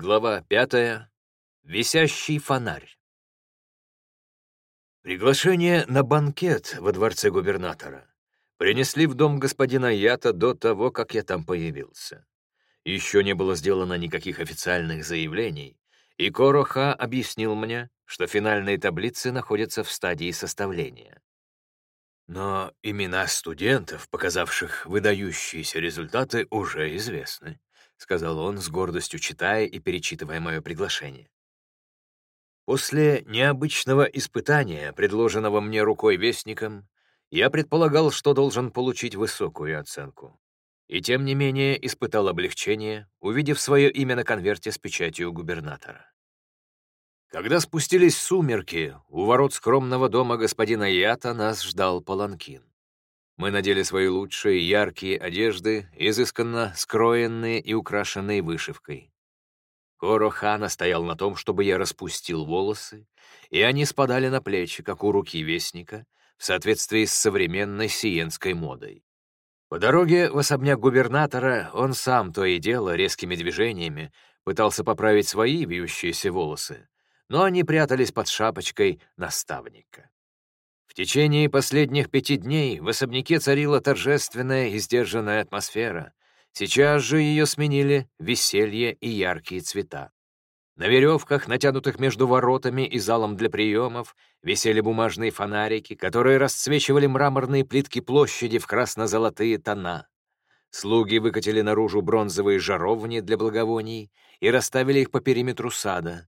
Глава пятая. Висящий фонарь. Приглашение на банкет во дворце губернатора принесли в дом господина Ята до того, как я там появился. Еще не было сделано никаких официальных заявлений, и Короха объяснил мне, что финальные таблицы находятся в стадии составления. Но имена студентов, показавших выдающиеся результаты, уже известны. — сказал он, с гордостью читая и перечитывая мое приглашение. После необычного испытания, предложенного мне рукой вестником, я предполагал, что должен получить высокую оценку. И тем не менее испытал облегчение, увидев свое имя на конверте с печатью губернатора. Когда спустились сумерки, у ворот скромного дома господина Ята нас ждал паланкин. Мы надели свои лучшие яркие одежды, изысканно скроенные и украшенные вышивкой. Коро стоял на том, чтобы я распустил волосы, и они спадали на плечи, как у руки вестника, в соответствии с современной сиенской модой. По дороге в особняк губернатора он сам то и дело резкими движениями пытался поправить свои вьющиеся волосы, но они прятались под шапочкой наставника. Течение последних пяти дней в особняке царила торжественная и сдержанная атмосфера. Сейчас же ее сменили веселье и яркие цвета. На веревках, натянутых между воротами и залом для приемов, висели бумажные фонарики, которые расцвечивали мраморные плитки площади в красно-золотые тона. Слуги выкатили наружу бронзовые жаровни для благовоний и расставили их по периметру сада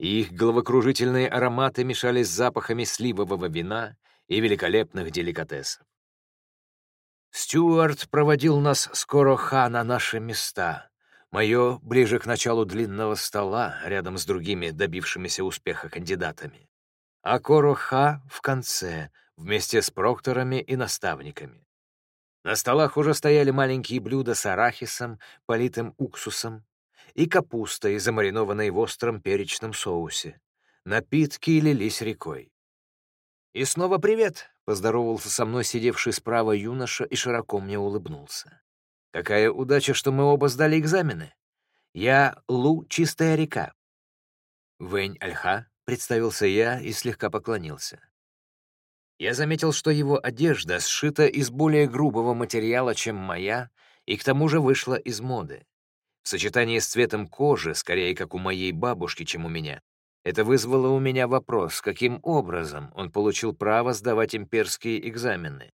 их головокружительные ароматы мешались с запахами сливового вина и великолепных деликатесов. Стюарт проводил нас скоро ха на наши места. Мое ближе к началу длинного стола, рядом с другими добившимися успеха кандидатами. А Короха в конце, вместе с прокторами и наставниками. На столах уже стояли маленькие блюда с арахисом, политым уксусом, и капустой, замаринованной в остром перечном соусе. Напитки лились рекой. «И снова привет!» — поздоровался со мной сидевший справа юноша и широко мне улыбнулся. «Какая удача, что мы оба сдали экзамены! Я Лу Чистая река». «Вэнь Альха», — представился я и слегка поклонился. Я заметил, что его одежда сшита из более грубого материала, чем моя, и к тому же вышла из моды. В сочетании с цветом кожи, скорее как у моей бабушки, чем у меня, это вызвало у меня вопрос, каким образом он получил право сдавать имперские экзамены.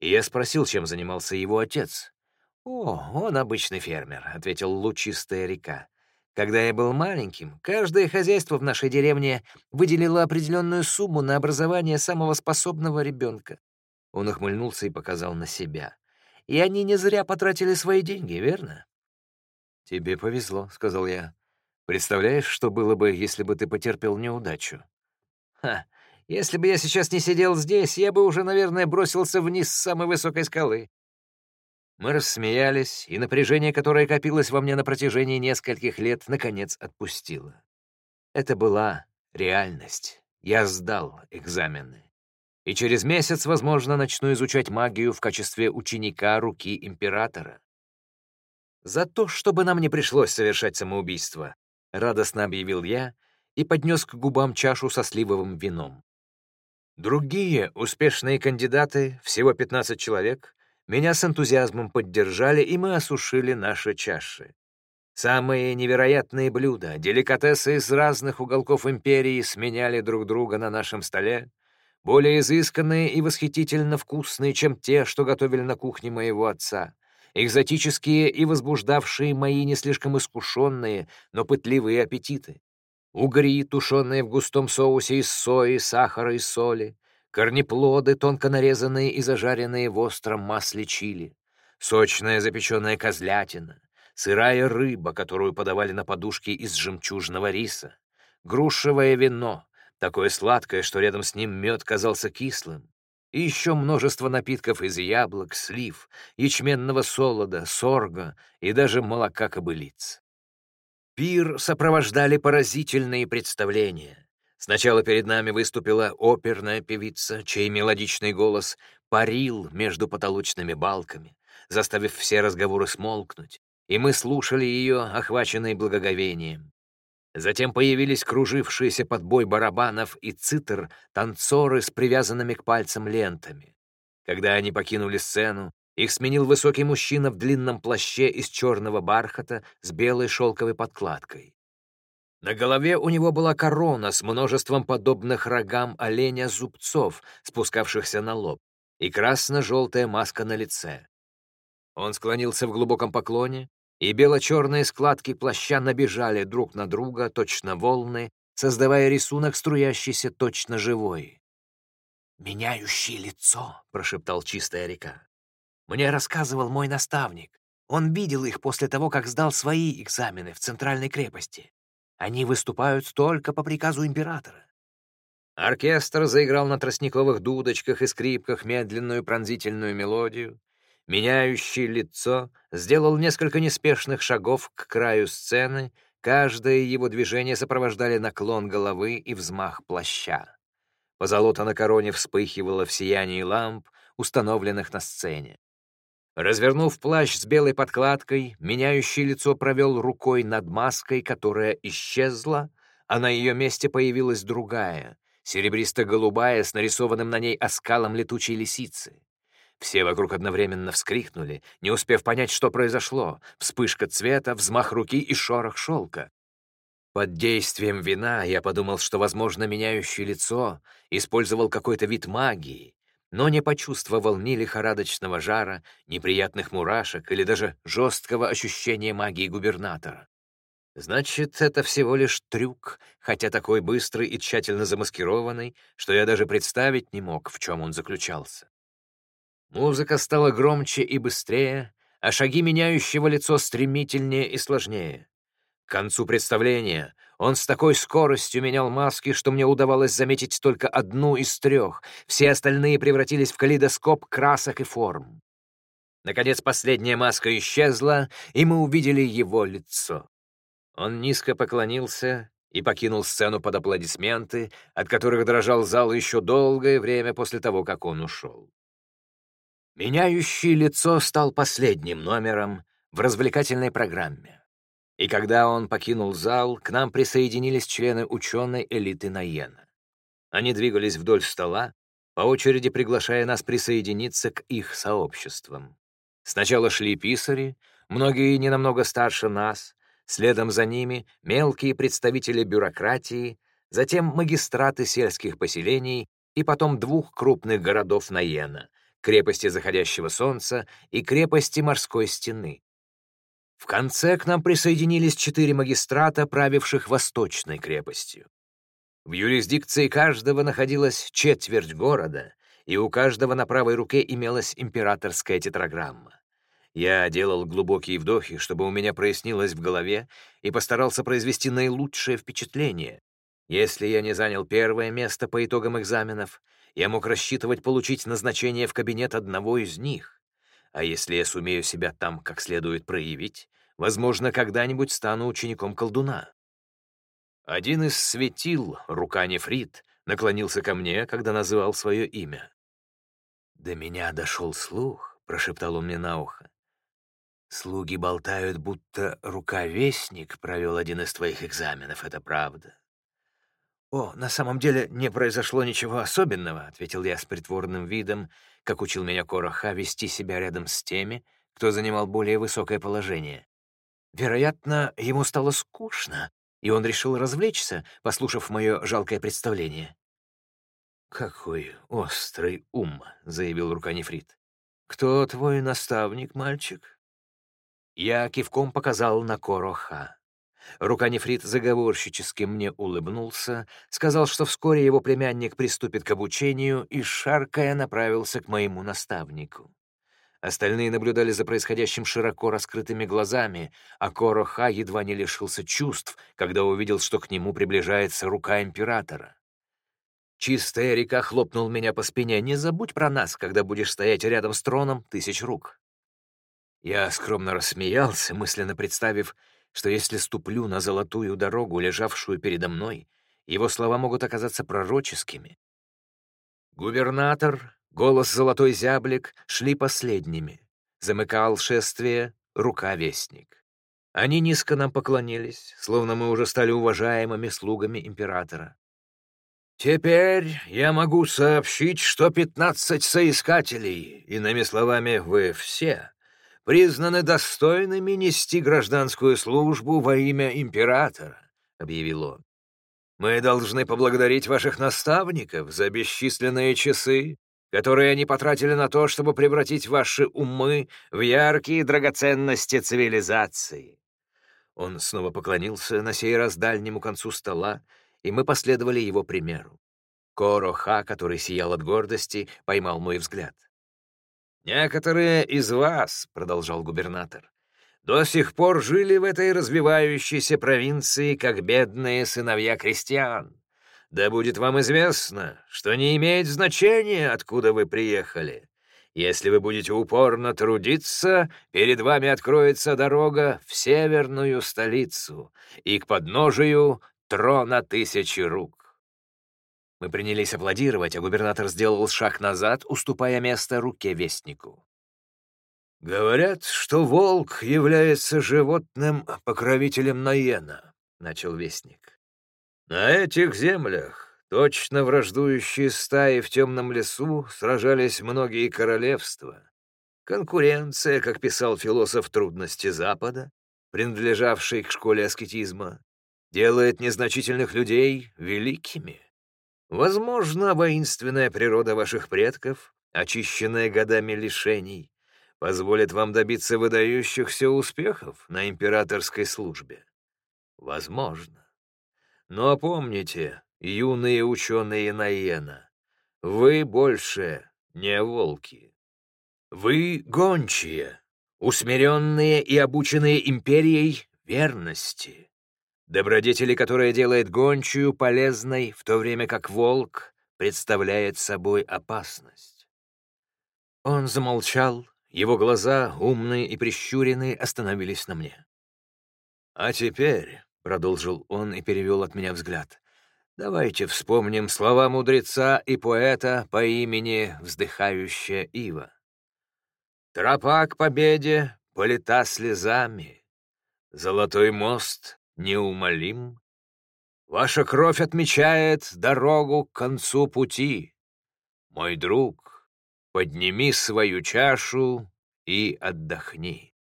И я спросил, чем занимался его отец. «О, он обычный фермер», — ответил лучистая река. «Когда я был маленьким, каждое хозяйство в нашей деревне выделило определенную сумму на образование самого способного ребенка». Он ухмыльнулся и показал на себя. «И они не зря потратили свои деньги, верно?» «Тебе повезло», — сказал я. «Представляешь, что было бы, если бы ты потерпел неудачу?» «Ха, если бы я сейчас не сидел здесь, я бы уже, наверное, бросился вниз с самой высокой скалы». Мы рассмеялись, и напряжение, которое копилось во мне на протяжении нескольких лет, наконец отпустило. Это была реальность. Я сдал экзамены. И через месяц, возможно, начну изучать магию в качестве ученика руки императора. «За то, чтобы нам не пришлось совершать самоубийство», — радостно объявил я и поднес к губам чашу со сливовым вином. Другие успешные кандидаты, всего 15 человек, меня с энтузиазмом поддержали, и мы осушили наши чаши. Самые невероятные блюда, деликатесы из разных уголков империи сменяли друг друга на нашем столе, более изысканные и восхитительно вкусные, чем те, что готовили на кухне моего отца экзотические и возбуждавшие мои не слишком искушенные, но пытливые аппетиты. Угри, тушеные в густом соусе из сои, сахара и соли, корнеплоды, тонко нарезанные и зажаренные в остром масле чили, сочная запеченная козлятина, сырая рыба, которую подавали на подушке из жемчужного риса, грушевое вино, такое сладкое, что рядом с ним мед казался кислым, и еще множество напитков из яблок, слив, ячменного солода, сорга и даже молока кобылиц. Пир сопровождали поразительные представления. Сначала перед нами выступила оперная певица, чей мелодичный голос парил между потолочными балками, заставив все разговоры смолкнуть, и мы слушали ее, охваченные благоговением. Затем появились кружившиеся под бой барабанов и цитр танцоры с привязанными к пальцам лентами. Когда они покинули сцену, их сменил высокий мужчина в длинном плаще из черного бархата с белой шелковой подкладкой. На голове у него была корона с множеством подобных рогам оленя зубцов, спускавшихся на лоб, и красно-желтая маска на лице. Он склонился в глубоком поклоне, и бело-черные складки плаща набежали друг на друга, точно волны, создавая рисунок, струящийся точно живой. «Меняющее лицо», — прошептал чистая река. «Мне рассказывал мой наставник. Он видел их после того, как сдал свои экзамены в Центральной крепости. Они выступают только по приказу императора. Оркестр заиграл на тростниковых дудочках и скрипках медленную пронзительную мелодию. Меняющий лицо сделал несколько неспешных шагов к краю сцены, каждое его движение сопровождали наклон головы и взмах плаща. Позолота на короне вспыхивала в сиянии ламп, установленных на сцене. Развернув плащ с белой подкладкой, меняющий лицо провел рукой над маской, которая исчезла, а на ее месте появилась другая, серебристо-голубая, с нарисованным на ней оскалом летучей лисицы. Все вокруг одновременно вскрикнули, не успев понять, что произошло. Вспышка цвета, взмах руки и шорох шелка. Под действием вина я подумал, что, возможно, меняющее лицо использовал какой-то вид магии, но не почувствовал ни лихорадочного жара, ни приятных мурашек или даже жесткого ощущения магии губернатора. Значит, это всего лишь трюк, хотя такой быстрый и тщательно замаскированный, что я даже представить не мог, в чем он заключался. Музыка стала громче и быстрее, а шаги меняющего лицо стремительнее и сложнее. К концу представления он с такой скоростью менял маски, что мне удавалось заметить только одну из трех, все остальные превратились в калейдоскоп красок и форм. Наконец последняя маска исчезла, и мы увидели его лицо. Он низко поклонился и покинул сцену под аплодисменты, от которых дрожал зал еще долгое время после того, как он ушел. Меняющий лицо стал последним номером в развлекательной программе. И когда он покинул зал, к нам присоединились члены ученой элиты Наена. Они двигались вдоль стола, по очереди приглашая нас присоединиться к их сообществам. Сначала шли писари, многие не намного старше нас, следом за ними мелкие представители бюрократии, затем магистраты сельских поселений и потом двух крупных городов Наена крепости заходящего солнца и крепости морской стены. В конце к нам присоединились четыре магистрата, правивших восточной крепостью. В юрисдикции каждого находилась четверть города, и у каждого на правой руке имелась императорская тетраграмма. Я делал глубокие вдохи, чтобы у меня прояснилось в голове, и постарался произвести наилучшее впечатление. Если я не занял первое место по итогам экзаменов, я мог рассчитывать получить назначение в кабинет одного из них. А если я сумею себя там как следует проявить, возможно, когда-нибудь стану учеником колдуна. Один из светил, рука Нефрит, наклонился ко мне, когда называл свое имя. «До меня дошел слух», — прошептал он мне на ухо. «Слуги болтают, будто рукавестник провел один из твоих экзаменов, это правда?» «О, на самом деле не произошло ничего особенного», — ответил я с притворным видом, как учил меня Короха вести себя рядом с теми, кто занимал более высокое положение. Вероятно, ему стало скучно, и он решил развлечься, послушав мое жалкое представление. «Какой острый ум», — заявил Руканефрит. «Кто твой наставник, мальчик?» Я кивком показал на Короха. Руканефрит заговорщически мне улыбнулся, сказал, что вскоре его племянник приступит к обучению, и, шаркая, направился к моему наставнику. Остальные наблюдали за происходящим широко раскрытыми глазами, а Короха едва не лишился чувств, когда увидел, что к нему приближается рука императора. Чистая река хлопнул меня по спине. «Не забудь про нас, когда будешь стоять рядом с троном тысяч рук». Я скромно рассмеялся, мысленно представив, что если ступлю на золотую дорогу, лежавшую передо мной, его слова могут оказаться пророческими. Губернатор, голос золотой зяблик шли последними. Замыкал шествие рука-вестник. Они низко нам поклонились, словно мы уже стали уважаемыми слугами императора. «Теперь я могу сообщить, что пятнадцать соискателей, иными словами, вы все, признаны достойными нести гражданскую службу во имя императора», — объявил он. «Мы должны поблагодарить ваших наставников за бесчисленные часы, которые они потратили на то, чтобы превратить ваши умы в яркие драгоценности цивилизации». Он снова поклонился, на сей раз дальнему концу стола, и мы последовали его примеру. Короха, который сиял от гордости, поймал мой взгляд. «Некоторые из вас, — продолжал губернатор, — до сих пор жили в этой развивающейся провинции как бедные сыновья крестьян. Да будет вам известно, что не имеет значения, откуда вы приехали. Если вы будете упорно трудиться, перед вами откроется дорога в северную столицу и к подножию трона тысячи рук. Мы принялись аплодировать, а губернатор сделал шаг назад, уступая место руке вестнику. «Говорят, что волк является животным покровителем Наена», — начал вестник. «На этих землях, точно враждующие стаи в темном лесу, сражались многие королевства. Конкуренция, как писал философ трудности Запада, принадлежавший к школе аскетизма, делает незначительных людей великими. Возможно, воинственная природа ваших предков, очищенная годами лишений, позволит вам добиться выдающихся успехов на императорской службе. Возможно. Но помните, юные ученые Наена, вы больше не волки. Вы гончие, усмиренные и обученные империей верности. Добродетели, которая делает гончую полезной, в то время как волк представляет собой опасность. Он замолчал, его глаза, умные и прищуренные, остановились на мне. «А теперь», — продолжил он и перевел от меня взгляд, «давайте вспомним слова мудреца и поэта по имени Вздыхающая Ива. Тропа к победе полита слезами, золотой мост неумолим. Ваша кровь отмечает дорогу к концу пути. Мой друг, подними свою чашу и отдохни.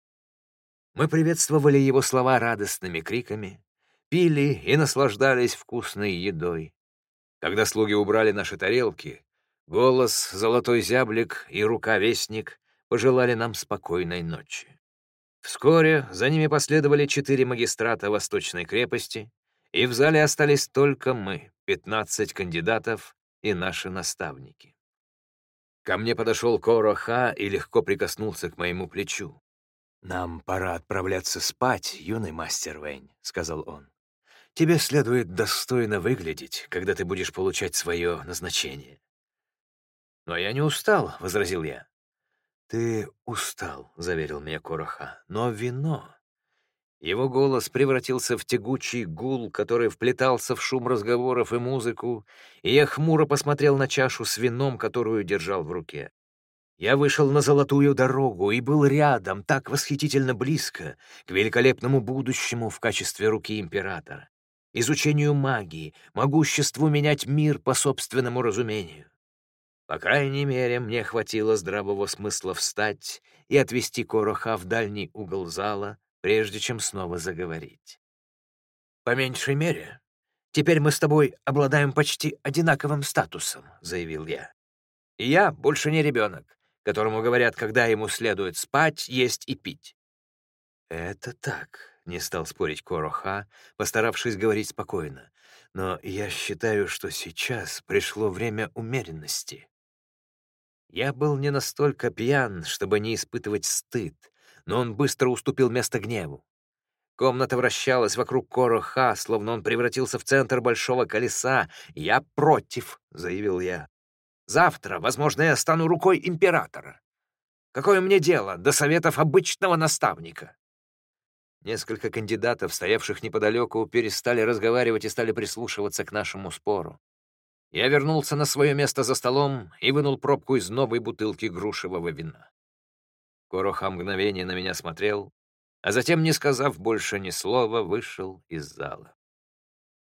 Мы приветствовали его слова радостными криками, пили и наслаждались вкусной едой. Когда слуги убрали наши тарелки, голос, золотой зяблик и рука-вестник пожелали нам спокойной ночи. Вскоре за ними последовали четыре магистрата Восточной крепости, и в зале остались только мы, пятнадцать кандидатов и наши наставники. Ко мне подошел Короха и легко прикоснулся к моему плечу. «Нам пора отправляться спать, юный мастер Вэнь», — сказал он. «Тебе следует достойно выглядеть, когда ты будешь получать свое назначение». «Но я не устал», — возразил я. «Ты устал», — заверил меня Короха, — «но вино...» Его голос превратился в тягучий гул, который вплетался в шум разговоров и музыку, и я хмуро посмотрел на чашу с вином, которую держал в руке. Я вышел на золотую дорогу и был рядом, так восхитительно близко, к великолепному будущему в качестве руки императора, изучению магии, могуществу менять мир по собственному разумению. По крайней мере, мне хватило здравого смысла встать и отвести Короха в дальний угол зала, прежде чем снова заговорить. «По меньшей мере, теперь мы с тобой обладаем почти одинаковым статусом», — заявил я. «И я больше не ребенок, которому говорят, когда ему следует спать, есть и пить». «Это так», — не стал спорить Короха, постаравшись говорить спокойно. «Но я считаю, что сейчас пришло время умеренности». Я был не настолько пьян, чтобы не испытывать стыд, но он быстро уступил место гневу. Комната вращалась вокруг Короха, словно он превратился в центр большого колеса. «Я против», — заявил я. «Завтра, возможно, я стану рукой императора. Какое мне дело до советов обычного наставника?» Несколько кандидатов, стоявших неподалеку, перестали разговаривать и стали прислушиваться к нашему спору. Я вернулся на свое место за столом и вынул пробку из новой бутылки грушевого вина. Короха мгновение на меня смотрел, а затем, не сказав больше ни слова, вышел из зала.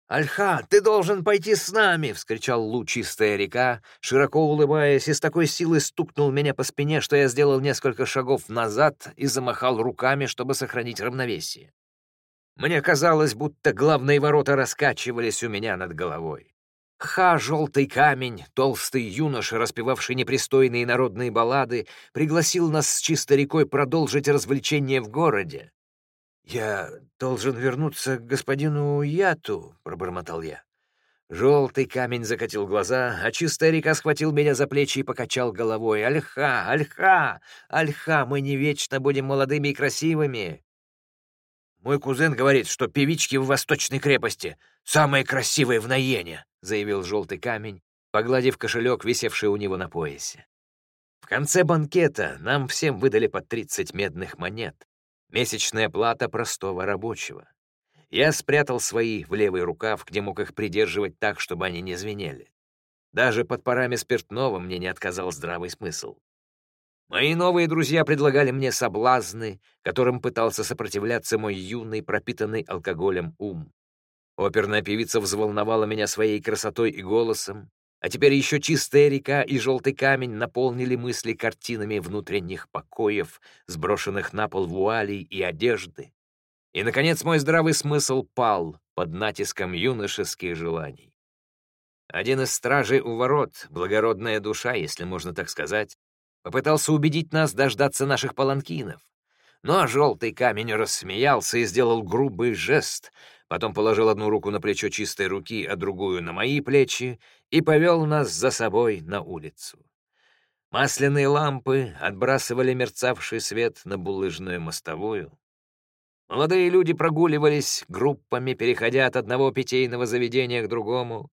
«Альха, ты должен пойти с нами!» — вскричал лучистая река, широко улыбаясь, и с такой силой стукнул меня по спине, что я сделал несколько шагов назад и замахал руками, чтобы сохранить равновесие. Мне казалось, будто главные ворота раскачивались у меня над головой. Ха, желтый камень, толстый юноша, распевавший непристойные народные баллады, пригласил нас с чистой рекой продолжить развлечение в городе. «Я должен вернуться к господину Яту», — пробормотал я. Желтый камень закатил глаза, а чистая река схватил меня за плечи и покачал головой. «Альха! Альха! Альха! Мы не вечно будем молодыми и красивыми!» «Мой кузен говорит, что певички в Восточной крепости самые красивые в Наене», — заявил желтый камень, погладив кошелек, висевший у него на поясе. В конце банкета нам всем выдали по тридцать медных монет. Месячная плата простого рабочего. Я спрятал свои в левый рукав, где мог их придерживать так, чтобы они не звенели. Даже под парами спиртного мне не отказал здравый смысл. Мои новые друзья предлагали мне соблазны, которым пытался сопротивляться мой юный, пропитанный алкоголем ум. Оперная певица взволновала меня своей красотой и голосом, а теперь еще чистая река и желтый камень наполнили мысли картинами внутренних покоев, сброшенных на пол вуалей и одежды. И, наконец, мой здравый смысл пал под натиском юношеских желаний. Один из стражей у ворот, благородная душа, если можно так сказать, попытался убедить нас дождаться наших паланкинов. Но желтый камень рассмеялся и сделал грубый жест, потом положил одну руку на плечо чистой руки, а другую — на мои плечи, и повел нас за собой на улицу. Масляные лампы отбрасывали мерцавший свет на булыжную мостовую. Молодые люди прогуливались группами, переходя от одного питейного заведения к другому.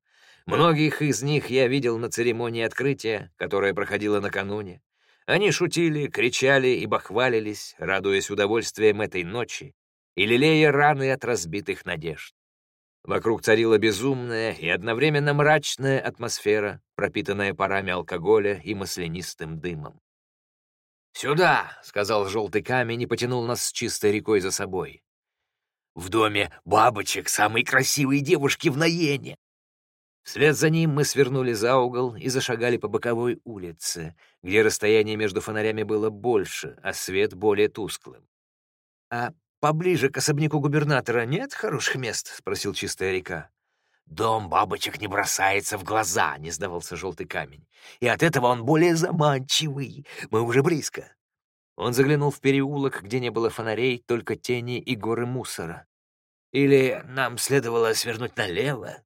Многих из них я видел на церемонии открытия, которая проходила накануне. Они шутили, кричали и бахвалились, радуясь удовольствием этой ночи и лелея раны от разбитых надежд. Вокруг царила безумная и одновременно мрачная атмосфера, пропитанная парами алкоголя и маслянистым дымом. «Сюда!» — сказал желтый камень и потянул нас с чистой рекой за собой. «В доме бабочек самой красивой девушки в Наене!» Вслед за ним мы свернули за угол и зашагали по боковой улице, где расстояние между фонарями было больше, а свет более тусклым. «А «Поближе к особняку губернатора нет хороших мест?» — спросил чистая река. «Дом бабочек не бросается в глаза», — не сдавался желтый камень. «И от этого он более заманчивый. Мы уже близко». Он заглянул в переулок, где не было фонарей, только тени и горы мусора. «Или нам следовало свернуть налево?»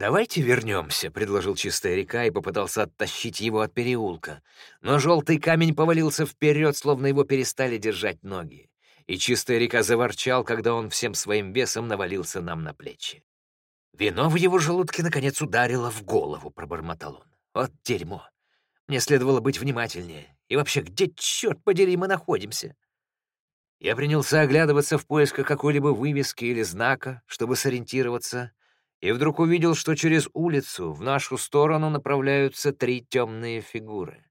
«Давайте вернемся», — предложил чистая река и попытался оттащить его от переулка. Но желтый камень повалился вперед, словно его перестали держать ноги и чистая река заворчал, когда он всем своим весом навалился нам на плечи. Вино в его желудке наконец ударило в голову, пробормотал он. Вот дерьмо. Мне следовало быть внимательнее. И вообще, где, черт подери, мы находимся? Я принялся оглядываться в поисках какой-либо вывески или знака, чтобы сориентироваться, и вдруг увидел, что через улицу в нашу сторону направляются три темные фигуры.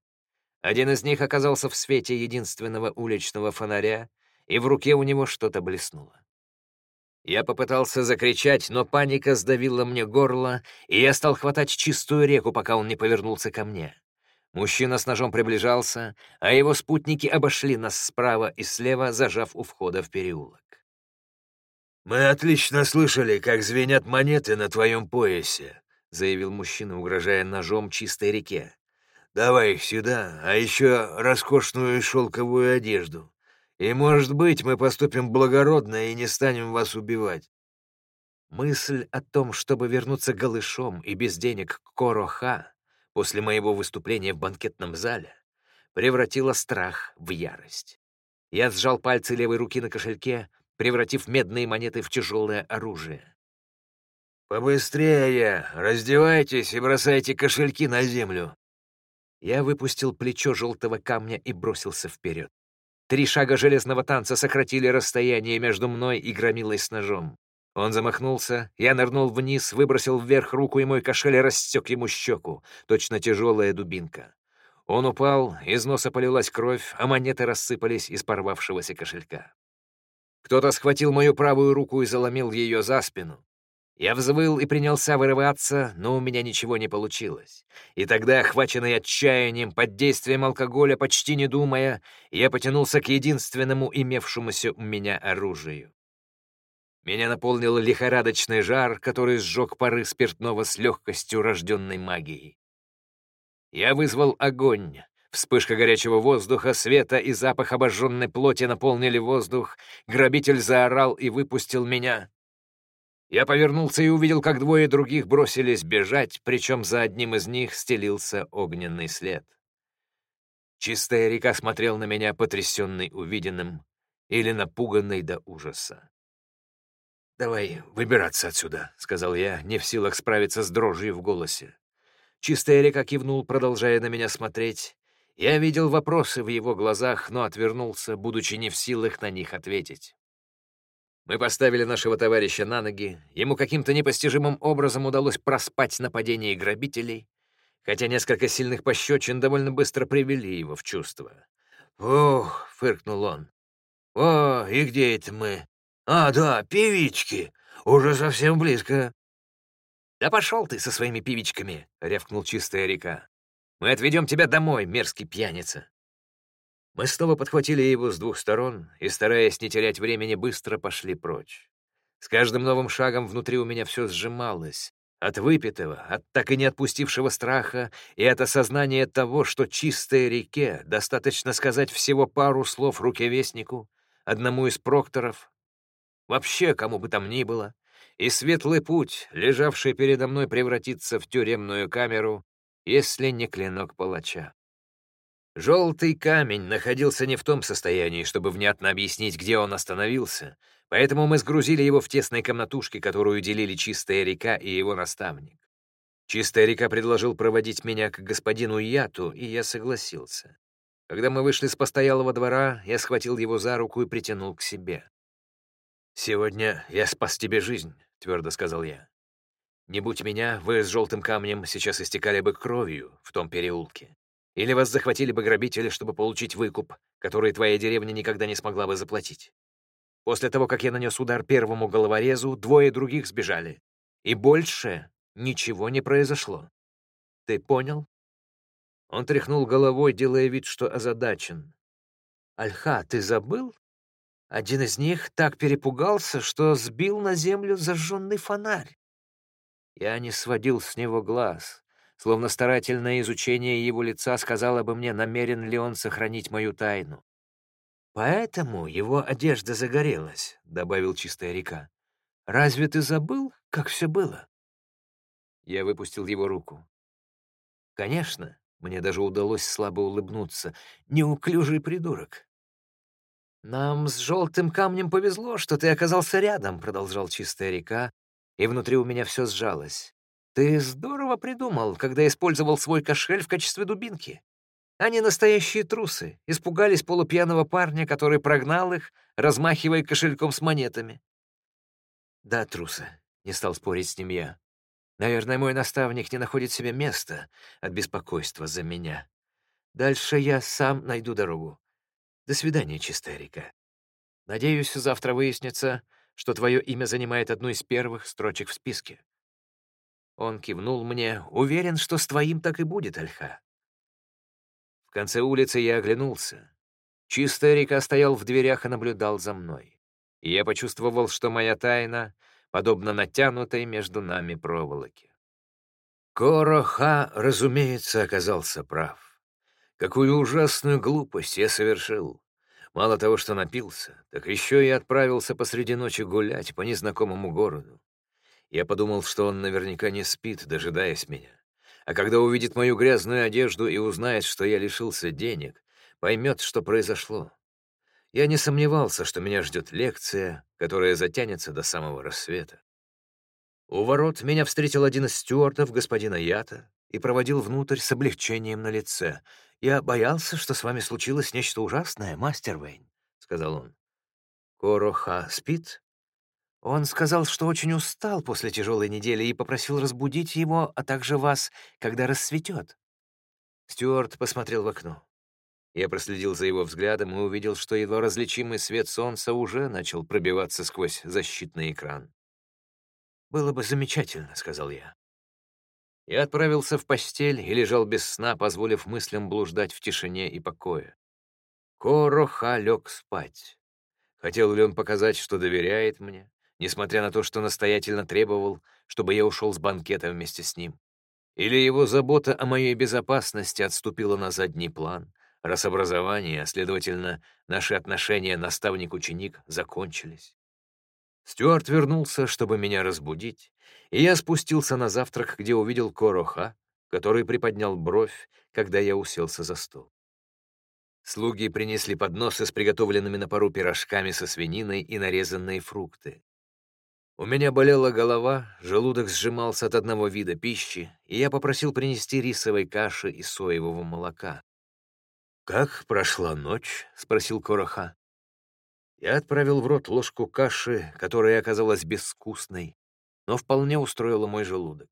Один из них оказался в свете единственного уличного фонаря, и в руке у него что-то блеснуло. Я попытался закричать, но паника сдавила мне горло, и я стал хватать чистую реку, пока он не повернулся ко мне. Мужчина с ножом приближался, а его спутники обошли нас справа и слева, зажав у входа в переулок. «Мы отлично слышали, как звенят монеты на твоем поясе», — заявил мужчина, угрожая ножом чистой реке. «Давай их сюда, а еще роскошную шелковую одежду. И, может быть, мы поступим благородно и не станем вас убивать. Мысль о том, чтобы вернуться голышом и без денег к Короха после моего выступления в банкетном зале, превратила страх в ярость. Я сжал пальцы левой руки на кошельке, превратив медные монеты в тяжелое оружие. «Побыстрее! Раздевайтесь и бросайте кошельки на землю!» Я выпустил плечо желтого камня и бросился вперед. Три шага железного танца сократили расстояние между мной и громилой с ножом. Он замахнулся, я нырнул вниз, выбросил вверх руку, и мой кошель рассек ему щеку, точно тяжелая дубинка. Он упал, из носа полилась кровь, а монеты рассыпались из порвавшегося кошелька. Кто-то схватил мою правую руку и заломил ее за спину. Я взвыл и принялся вырываться, но у меня ничего не получилось. И тогда, охваченный отчаянием, под действием алкоголя, почти не думая, я потянулся к единственному имевшемуся у меня оружию. Меня наполнил лихорадочный жар, который сжег пары спиртного с легкостью рожденной магией. Я вызвал огонь. Вспышка горячего воздуха, света и запах обожженной плоти наполнили воздух. Грабитель заорал и выпустил меня. Я повернулся и увидел, как двое других бросились бежать, причем за одним из них стелился огненный след. Чистая река смотрел на меня, потрясенный увиденным или напуганный до ужаса. «Давай выбираться отсюда», — сказал я, не в силах справиться с дрожью в голосе. Чистая река кивнул, продолжая на меня смотреть. Я видел вопросы в его глазах, но отвернулся, будучи не в силах на них ответить. Мы поставили нашего товарища на ноги. Ему каким-то непостижимым образом удалось проспать нападение грабителей, хотя несколько сильных пощечин довольно быстро привели его в чувство. «Ох!» — фыркнул он. «О, и где это мы? А, да, певички! Уже совсем близко!» «Да пошел ты со своими певичками!» — рявкнул чистая река. «Мы отведем тебя домой, мерзкий пьяница!» Мы снова подхватили его с двух сторон и, стараясь не терять времени, быстро пошли прочь. С каждым новым шагом внутри у меня все сжималось. От выпитого, от так и не отпустившего страха и от осознания того, что чистой реке достаточно сказать всего пару слов рукевестнику, одному из прокторов, вообще кому бы там ни было, и светлый путь, лежавший передо мной, превратится в тюремную камеру, если не клинок палача. Желтый камень находился не в том состоянии, чтобы внятно объяснить, где он остановился, поэтому мы сгрузили его в тесной комнатушке, которую делили Чистая река и его наставник. Чистая река предложил проводить меня к господину Яту, и я согласился. Когда мы вышли с постоялого двора, я схватил его за руку и притянул к себе. «Сегодня я спас тебе жизнь», — твердо сказал я. «Не будь меня, вы с желтым камнем сейчас истекали бы кровью в том переулке. Или вас захватили бы грабители, чтобы получить выкуп, который твоя деревня никогда не смогла бы заплатить. После того, как я нанес удар первому головорезу, двое других сбежали. И больше ничего не произошло. Ты понял? Он тряхнул головой, делая вид, что озадачен. «Альха, ты забыл? Один из них так перепугался, что сбил на землю зажженный фонарь. Я не сводил с него глаз словно старательное изучение его лица сказало бы мне, намерен ли он сохранить мою тайну. «Поэтому его одежда загорелась», — добавил чистая река. «Разве ты забыл, как все было?» Я выпустил его руку. «Конечно», — мне даже удалось слабо улыбнуться, — «неуклюжий придурок». «Нам с желтым камнем повезло, что ты оказался рядом», — продолжал чистая река, и внутри у меня все сжалось. Ты здорово придумал, когда использовал свой кошель в качестве дубинки. Они настоящие трусы, испугались полупьяного парня, который прогнал их, размахивая кошельком с монетами. Да, трусы, не стал спорить с ним я. Наверное, мой наставник не находит себе места от беспокойства за меня. Дальше я сам найду дорогу. До свидания, чистая река. Надеюсь, завтра выяснится, что твое имя занимает одну из первых строчек в списке. Он кивнул мне, уверен, что с твоим так и будет, Альха. В конце улицы я оглянулся. Чистая река стоял в дверях и наблюдал за мной. И я почувствовал, что моя тайна подобна натянутой между нами проволоке. Короха, разумеется, оказался прав. Какую ужасную глупость я совершил. Мало того, что напился, так еще и отправился посреди ночи гулять по незнакомому городу. Я подумал, что он наверняка не спит, дожидаясь меня. А когда увидит мою грязную одежду и узнает, что я лишился денег, поймет, что произошло. Я не сомневался, что меня ждет лекция, которая затянется до самого рассвета. У ворот меня встретил один из стюартов, господина Ята, и проводил внутрь с облегчением на лице. «Я боялся, что с вами случилось нечто ужасное, мастер Вейн», — сказал он. «Короха спит?» Он сказал, что очень устал после тяжелой недели и попросил разбудить его, а также вас, когда рассветет. Стюарт посмотрел в окно. Я проследил за его взглядом и увидел, что едва различимый свет солнца уже начал пробиваться сквозь защитный экран. «Было бы замечательно», — сказал я. Я отправился в постель и лежал без сна, позволив мыслям блуждать в тишине и покое. Короха лег спать. Хотел ли он показать, что доверяет мне, несмотря на то, что настоятельно требовал, чтобы я ушел с банкета вместе с ним? Или его забота о моей безопасности отступила на задний план, раз образование, а, следовательно, наши отношения наставник-ученик закончились? Стюарт вернулся, чтобы меня разбудить, и я спустился на завтрак, где увидел Короха, который приподнял бровь, когда я уселся за стол. Слуги принесли подносы с приготовленными на пару пирожками со свининой и нарезанные фрукты. У меня болела голова, желудок сжимался от одного вида пищи, и я попросил принести рисовой каши и соевого молока. «Как прошла ночь?» — спросил Короха. Я отправил в рот ложку каши, которая оказалась безвкусной, но вполне устроила мой желудок.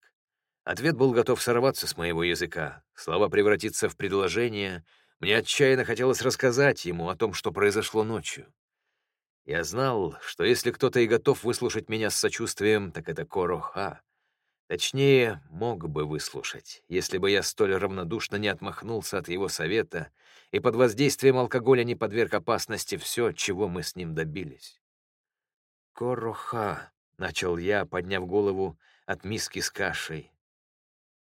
Ответ был готов сорваться с моего языка, слова превратиться в предложение — мне отчаянно хотелось рассказать ему о том, что произошло ночью. Я знал, что если кто-то и готов выслушать меня с сочувствием, так это Короха. Точнее, мог бы выслушать, если бы я столь равнодушно не отмахнулся от его совета и под воздействием алкоголя не подверг опасности все, чего мы с ним добились. «Короха», — начал я, подняв голову от миски с кашей.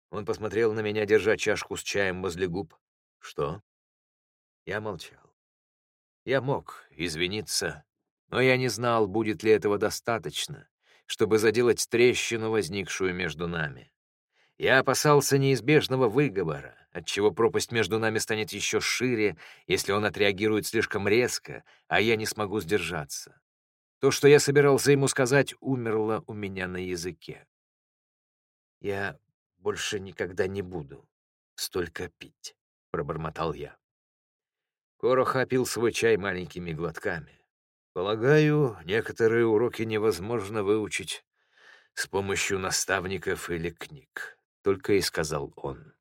Он посмотрел на меня, держа чашку с чаем возле губ. «Что?» Я молчал. Я мог извиниться, но я не знал, будет ли этого достаточно, чтобы заделать трещину, возникшую между нами. Я опасался неизбежного выговора, отчего пропасть между нами станет еще шире, если он отреагирует слишком резко, а я не смогу сдержаться. То, что я собирался ему сказать, умерло у меня на языке. «Я больше никогда не буду столько пить», — пробормотал я. Короха пил свой чай маленькими глотками. Полагаю, некоторые уроки невозможно выучить с помощью наставников или книг, только и сказал он.